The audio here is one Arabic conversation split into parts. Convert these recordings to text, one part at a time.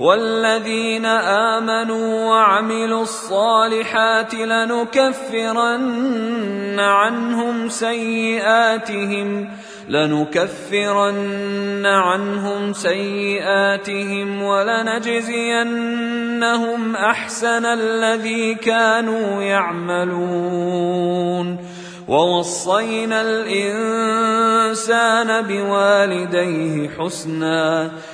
والذين آمنوا وعملوا الصالحات لنكفرن عنهم سيئاتهم لنكفرن عنهم سيئاتهم ولنجزينهم أحسن الذي كانوا يعملون. ووصينا الإنسان بوالديه حسنا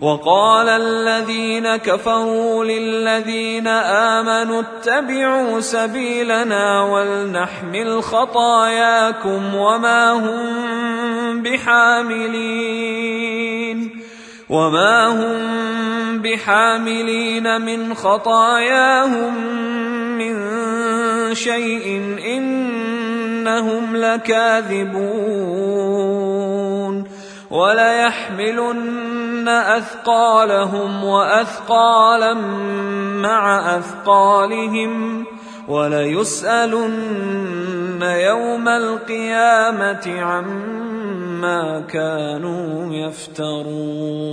وقال الذين كفروا للذين آمنوا اتبعوا سبيلنا ولنحمل خطاياكم وما هم بحاملين وما هم بحاملين من خطاياهم من شيء إنهم لكاذبون وليحملن أثقالهم وأثقالا مع أثقالهم وليسألن يوم القيامة عما كانوا يفترون